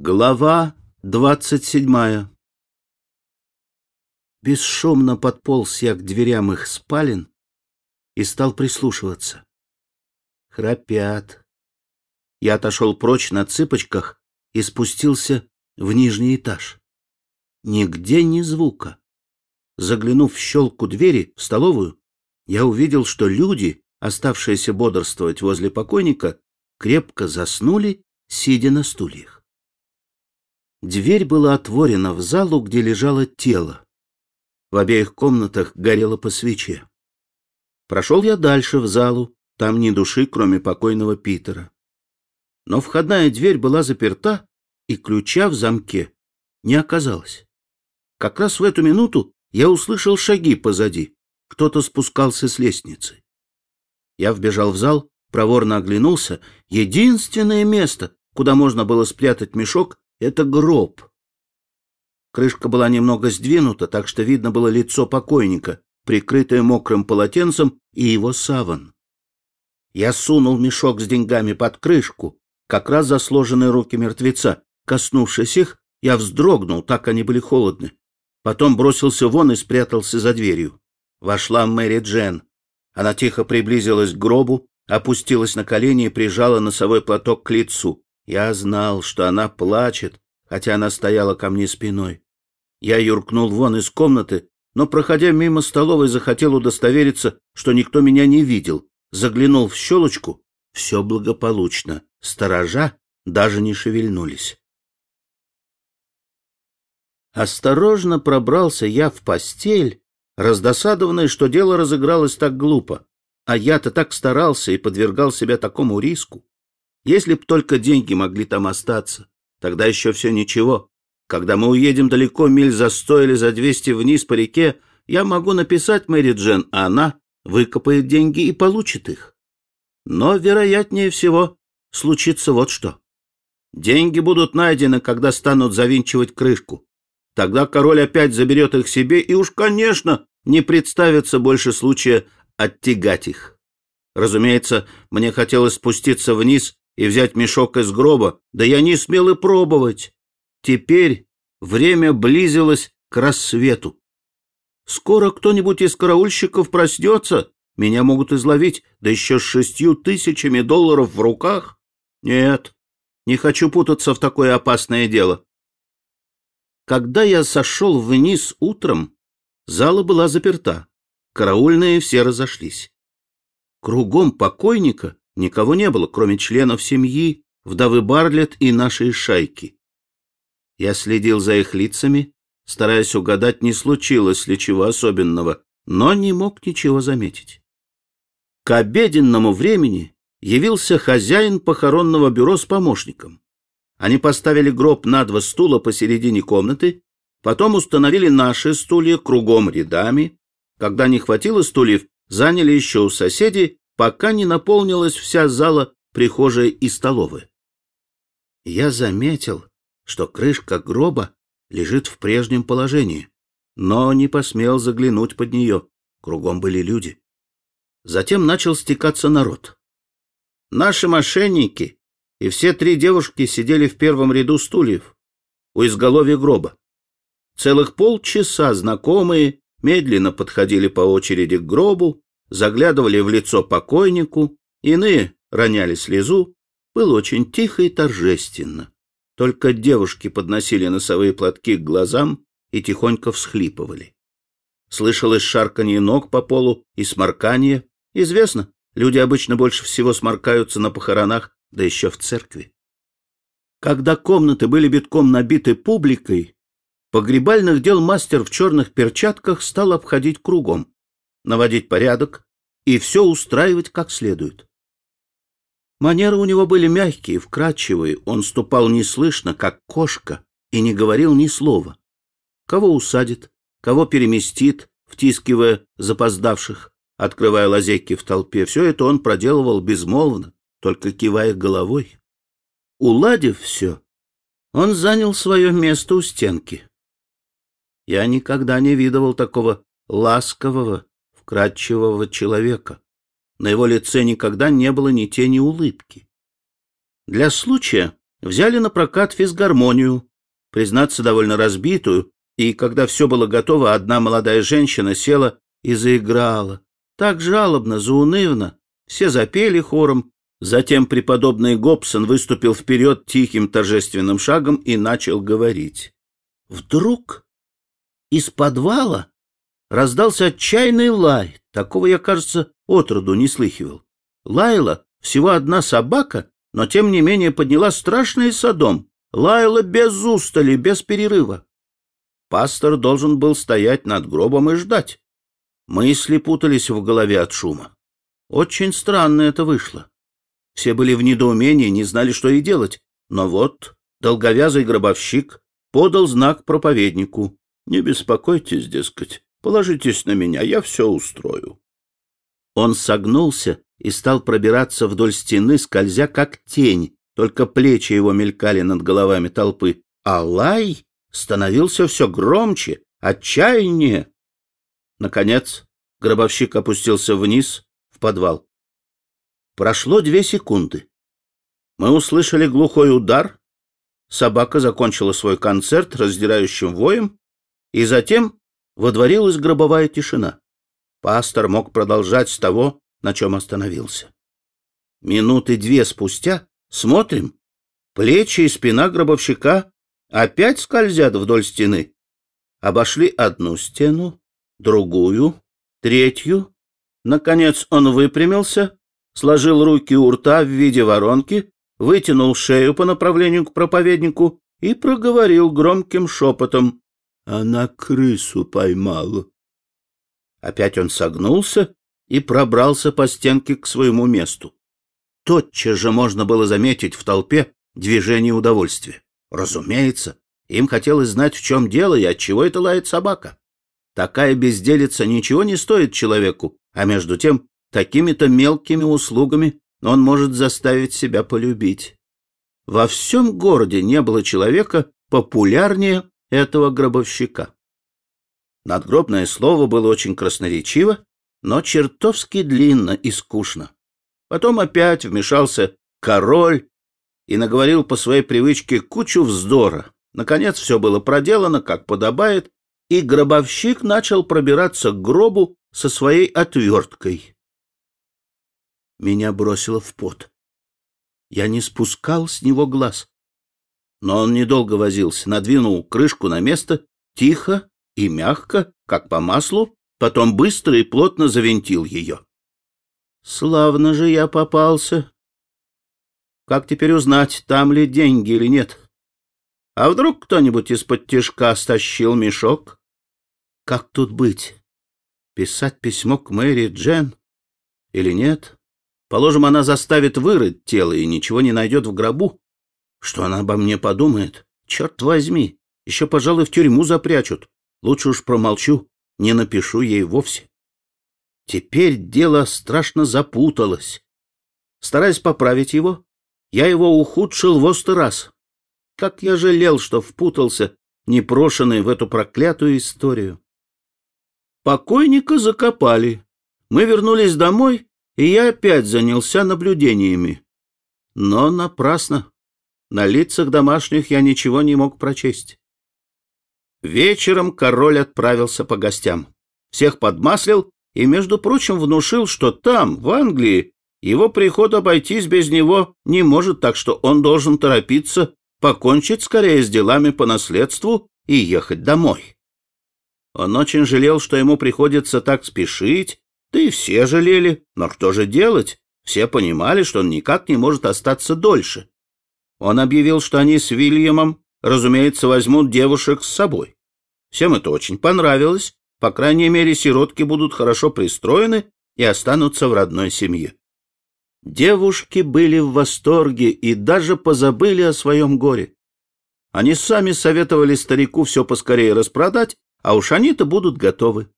Глава двадцать седьмая Бесшумно подполз я к дверям их спален и стал прислушиваться. Храпят. Я отошел прочь на цыпочках и спустился в нижний этаж. Нигде ни звука. Заглянув в щелку двери в столовую, я увидел, что люди, оставшиеся бодрствовать возле покойника, крепко заснули, сидя на стульях. Дверь была отворена в залу, где лежало тело. В обеих комнатах горело по свече. Прошел я дальше в залу, там ни души, кроме покойного Питера. Но входная дверь была заперта, и ключа в замке не оказалось. Как раз в эту минуту я услышал шаги позади. Кто-то спускался с лестницы. Я вбежал в зал, проворно оглянулся. Единственное место, куда можно было спрятать мешок, это гроб. Крышка была немного сдвинута, так что видно было лицо покойника, прикрытое мокрым полотенцем и его саван. Я сунул мешок с деньгами под крышку, как раз за сложенные руки мертвеца. Коснувшись их, я вздрогнул, так они были холодны. Потом бросился вон и спрятался за дверью. Вошла Мэри Джен. Она тихо приблизилась к гробу, опустилась на колени и прижала носовой платок к лицу. Я знал, что она плачет, хотя она стояла ко мне спиной. Я юркнул вон из комнаты, но, проходя мимо столовой, захотел удостовериться, что никто меня не видел. Заглянул в щелочку — все благополучно. Сторожа даже не шевельнулись. Осторожно пробрался я в постель, раздосадованный, что дело разыгралось так глупо. А я-то так старался и подвергал себя такому риску. Если б только деньги могли там остаться, тогда еще все ничего. Когда мы уедем далеко, миль за сто или за двести вниз по реке, я могу написать Мэри Джен, а она выкопает деньги и получит их. Но, вероятнее всего, случится вот что. Деньги будут найдены, когда станут завинчивать крышку. Тогда король опять заберет их себе, и уж, конечно, не представится больше случая оттягать их. Разумеется, мне хотелось спуститься вниз и взять мешок из гроба, да я не смел и пробовать. Теперь время близилось к рассвету. Скоро кто-нибудь из караульщиков проснется, меня могут изловить, да еще с шестью тысячами долларов в руках. Нет, не хочу путаться в такое опасное дело. Когда я сошел вниз утром, зала была заперта, караульные все разошлись. Кругом покойника Никого не было, кроме членов семьи, вдовы Барлет и нашей шайки. Я следил за их лицами, стараясь угадать, не случилось ли чего особенного, но не мог ничего заметить. К обеденному времени явился хозяин похоронного бюро с помощником. Они поставили гроб на два стула посередине комнаты, потом установили наши стулья кругом рядами. Когда не хватило стульев, заняли еще у соседей пока не наполнилась вся зала прихожей и столовой. Я заметил, что крышка гроба лежит в прежнем положении, но не посмел заглянуть под нее. Кругом были люди. Затем начал стекаться народ. Наши мошенники и все три девушки сидели в первом ряду стульев у изголовья гроба. Целых полчаса знакомые медленно подходили по очереди к гробу, заглядывали в лицо покойнику, иные роняли слезу. Было очень тихо и торжественно. Только девушки подносили носовые платки к глазам и тихонько всхлипывали. Слышалось шарканье ног по полу и сморкание. Известно, люди обычно больше всего сморкаются на похоронах, да еще в церкви. Когда комнаты были битком набиты публикой, погребальных дел мастер в черных перчатках стал обходить кругом наводить порядок и все устраивать как следует. Манеры у него были мягкие, вкрадчивые, он ступал неслышно, как кошка, и не говорил ни слова. Кого усадит, кого переместит, втискивая запоздавших, открывая лазейки в толпе, все это он проделывал безмолвно, только кивая головой. Уладив все, он занял свое место у стенки. Я никогда не видывал такого ласкового, вкрадчивого человека. На его лице никогда не было ни тени улыбки. Для случая взяли на прокат физгармонию, признаться, довольно разбитую, и когда все было готово, одна молодая женщина села и заиграла. Так жалобно, заунывно. Все запели хором. Затем преподобный Гобсон выступил вперед тихим торжественным шагом и начал говорить. Вдруг из подвала раздался отчаянный лай. Такого я, кажется, отроду не слыхивал. Лаяла всего одна собака, но тем не менее подняла страшный садом. Лаяла без устали, без перерыва. Пастор должен был стоять над гробом и ждать. Мысли путались в голове от шума. Очень странно это вышло. Все были в недоумении, не знали, что и делать. Но вот долговязый гробовщик подал знак проповеднику. «Не беспокойтесь, дескать, положитесь на меня, я все устрою». Он согнулся и стал пробираться вдоль стены, скользя как тень, только плечи его мелькали над головами толпы, а лай становился все громче, отчаяннее. Наконец, гробовщик опустился вниз, в подвал. Прошло две секунды. Мы услышали глухой удар, собака закончила свой концерт раздирающим воем, и затем водворилась гробовая тишина. Пастор мог продолжать с того, на чем остановился. Минуты две спустя смотрим, плечи и спина гробовщика опять скользят вдоль стены. Обошли одну стену, другую, третью. Наконец он выпрямился, сложил руки у рта в виде воронки, вытянул шею по направлению к проповеднику и проговорил громким шепотом. Она крысу поймала. Опять он согнулся и пробрался по стенке к своему месту. Тотчас же можно было заметить в толпе движение удовольствия. Разумеется, им хотелось знать, в чем дело и от чего это лает собака. Такая безделица ничего не стоит человеку, а между тем, такими-то мелкими услугами он может заставить себя полюбить. Во всем городе не было человека популярнее этого гробовщика. Надгробное слово было очень красноречиво, но чертовски длинно и скучно. Потом опять вмешался король и наговорил по своей привычке кучу вздора. Наконец все было проделано, как подобает, и гробовщик начал пробираться к гробу со своей отверткой. Меня бросило в пот. Я не спускал с него глаз. Но он недолго возился, надвинул крышку на место, тихо и мягко, как по маслу, потом быстро и плотно завинтил ее. Славно же я попался. Как теперь узнать, там ли деньги или нет? А вдруг кто-нибудь из-под тишка стащил мешок? Как тут быть? Писать письмо к Мэри Джен или нет? Положим, она заставит вырыть тело и ничего не найдет в гробу. Что она обо мне подумает? Черт возьми, еще, пожалуй, в тюрьму запрячут. Лучше уж промолчу, не напишу ей вовсе. Теперь дело страшно запуталось. Стараясь поправить его, я его ухудшил в острый раз. Как я жалел, что впутался, непрошенный в эту проклятую историю. Покойника закопали. Мы вернулись домой, и я опять занялся наблюдениями. Но напрасно. На лицах домашних я ничего не мог прочесть. Вечером король отправился по гостям. Всех подмаслил и, между прочим, внушил, что там, в Англии, его приход обойтись без него не может, так что он должен торопиться, покончить скорее с делами по наследству и ехать домой. Он очень жалел, что ему приходится так спешить, да и все жалели, но что же делать? Все понимали, что он никак не может остаться дольше. Он объявил, что они с Вильямом, разумеется, возьмут девушек с собой. Всем это очень понравилось, по крайней мере, сиротки будут хорошо пристроены и останутся в родной семье. Девушки были в восторге и даже позабыли о своем горе. Они сами советовали старику все поскорее распродать а уж они-то будут готовы.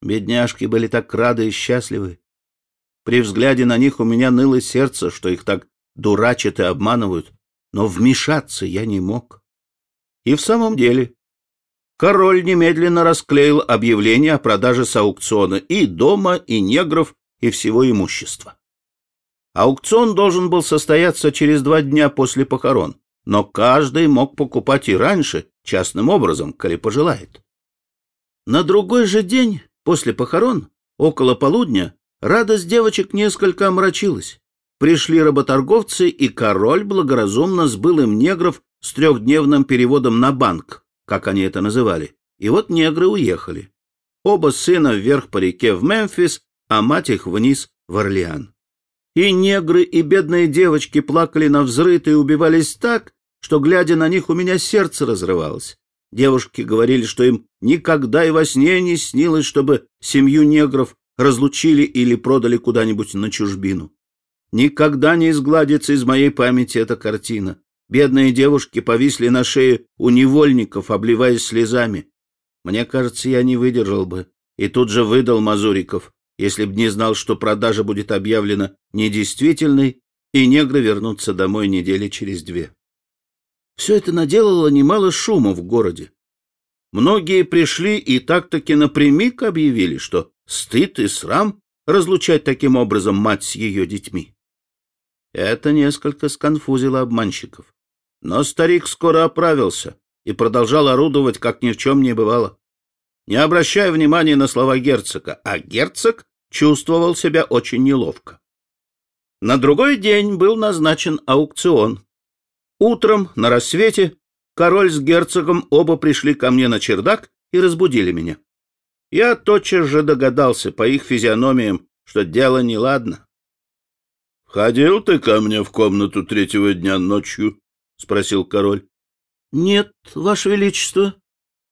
Бедняжки были так рады и счастливы. При взгляде на них у меня ныло сердце, что их так дурачат и обманывают, но вмешаться я не мог. И в самом деле, король немедленно расклеил объявление о продаже с аукциона и дома, и негров, и всего имущества. Аукцион должен был состояться через два дня после похорон, но каждый мог покупать и раньше, частным образом, коли пожелает. На другой же день, после похорон, около полудня, радость девочек несколько омрачилась. Пришли работорговцы, и король благоразумно сбыл им негров с трехдневным переводом на банк, как они это называли. И вот негры уехали. Оба сына вверх по реке в Мемфис, а мать их вниз в Орлеан. И негры, и бедные девочки плакали на взрыт и убивались так, что, глядя на них, у меня сердце разрывалось. Девушки говорили, что им никогда и во сне не снилось, чтобы семью негров разлучили или продали куда-нибудь на чужбину. Никогда не изгладится из моей памяти эта картина. Бедные девушки повисли на шее у невольников, обливаясь слезами. Мне кажется, я не выдержал бы и тут же выдал Мазуриков если б не знал, что продажа будет объявлена недействительной, и негры вернутся домой недели через две. Все это наделало немало шума в городе. Многие пришли и так-таки напрямик объявили, что стыд и срам разлучать таким образом мать с ее детьми. Это несколько сконфузило обманщиков. Но старик скоро оправился и продолжал орудовать, как ни в чем не бывало не обращая внимания на слова герцога, а герцог чувствовал себя очень неловко. На другой день был назначен аукцион. Утром, на рассвете, король с герцогом оба пришли ко мне на чердак и разбудили меня. Я тотчас же догадался по их физиономиям, что дело неладно. — Ходил ты ко мне в комнату третьего дня ночью? — спросил король. — Нет, ваше величество,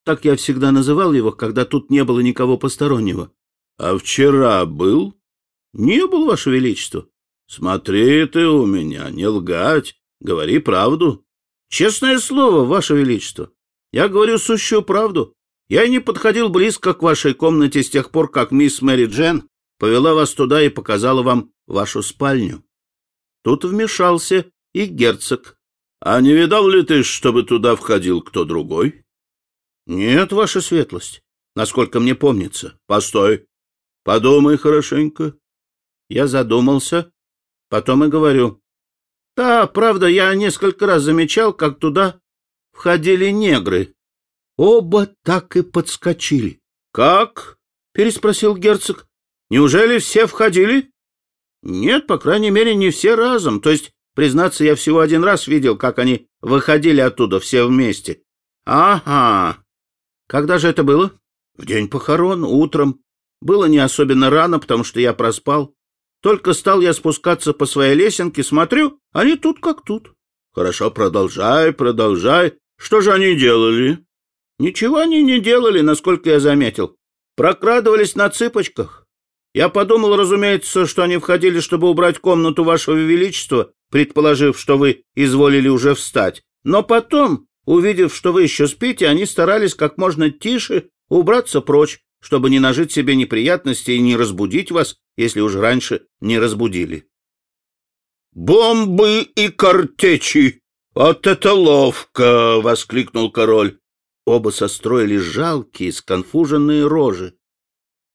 так я всегда называл его, когда тут не было никого постороннего. — А вчера был? — Не был, Ваше Величество. — Смотри ты у меня, не лгать, говори правду. — Честное слово, Ваше Величество. Я говорю сущую правду. Я не подходил близко к вашей комнате с тех пор, как мисс Мэри Джен повела вас туда и показала вам вашу спальню. Тут вмешался и герцог. — А не видал ли ты, чтобы туда входил кто другой? Нет, ваша светлость, насколько мне помнится. Постой. Подумай хорошенько. Я задумался, потом и говорю. Да, правда, я несколько раз замечал, как туда входили негры. Оба так и подскочили. Как? переспросил герцог. Неужели все входили? Нет, по крайней мере, не все разом. То есть, признаться, я всего один раз видел, как они выходили оттуда все вместе. Ага, когда же это было? В день похорон, утром. Было не особенно рано, потому что я проспал. Только стал я спускаться по своей лесенке, смотрю, они тут как тут. Хорошо, продолжай, продолжай. Что же они делали? Ничего они не делали, насколько я заметил. Прокрадывались на цыпочках. Я подумал, разумеется, что они входили, чтобы убрать комнату вашего величества, предположив, что вы изволили уже встать. Но потом Увидев, что вы еще спите, они старались как можно тише убраться прочь, чтобы не нажить себе неприятности и не разбудить вас, если уж раньше не разбудили. «Бомбы и картечи! Вот это ловко!» — воскликнул король. Оба состроили жалкие, сконфуженные рожи.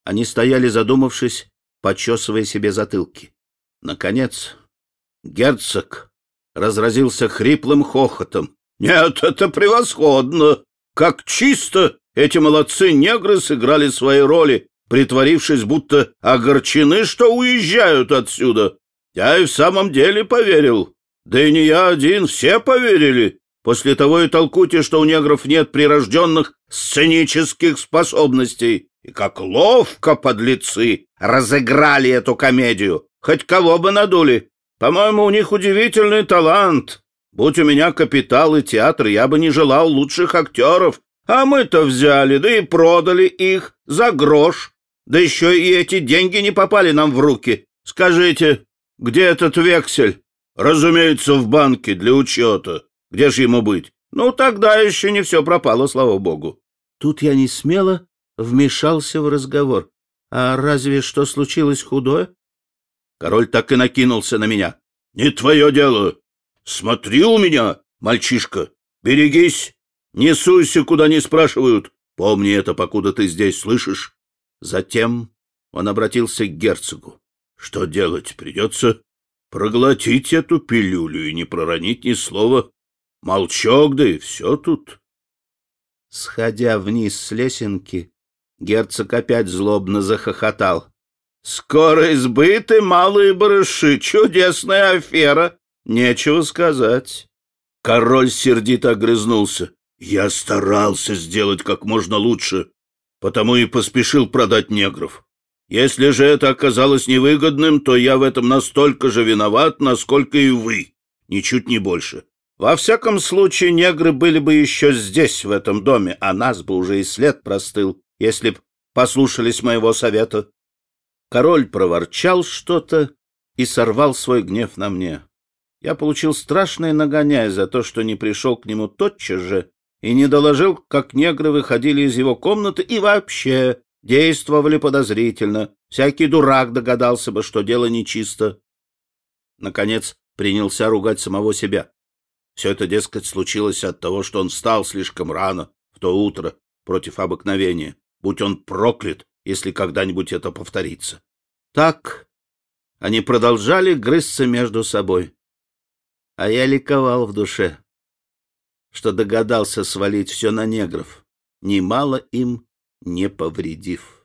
Они стояли, задумавшись, почесывая себе затылки. Наконец, герцог разразился хриплым хохотом. Нет, это превосходно. Как чисто эти молодцы-негры сыграли свои роли, притворившись, будто огорчены, что уезжают отсюда. Я и в самом деле поверил. Да и не я один, все поверили. После того и толкуйте, что у негров нет прирожденных сценических способностей. И как ловко подлецы разыграли эту комедию. Хоть кого бы надули. По-моему, у них удивительный талант. Будь у меня капитал и театр, я бы не желал лучших актеров. А мы-то взяли, да и продали их за грош. Да еще и эти деньги не попали нам в руки. Скажите, где этот вексель? Разумеется, в банке для учета. Где же ему быть? Ну, тогда еще не все пропало, слава богу. Тут я не смело вмешался в разговор. А разве что случилось худое? Король так и накинулся на меня. Не твое дело. Смотри у меня, мальчишка, берегись, не суйся, куда не спрашивают. Помни это, покуда ты здесь слышишь. Затем он обратился к герцогу. Что делать придется? проглотить эту пилюлю и не проронить ни слова. Молчок, да и все тут. Сходя вниз с лесенки, герцог опять злобно захохотал. «Скоро избыты малые барыши, чудесная афера, нечего сказать». Король сердито огрызнулся. «Я старался сделать как можно лучше, потому и поспешил продать негров. Если же это оказалось невыгодным, то я в этом настолько же виноват, насколько и вы, ничуть не больше. Во всяком случае, негры были бы еще здесь, в этом доме, а нас бы уже и след простыл, если б послушались моего совета. Король проворчал что-то и сорвал свой гнев на мне. Я получил страшное нагоняй за то, что не пришел к нему тотчас же и не доложил, как негры выходили из его комнаты и вообще действовали подозрительно. Всякий дурак догадался бы, что дело нечисто. Наконец принялся ругать самого себя. Все это, дескать, случилось от того, что он встал слишком рано, в то утро, против обыкновения. Будь он проклят, если когда-нибудь это повторится. Так они продолжали грызться между собой. А я ликовал в душе, что догадался свалить все на негров, немало им не повредив.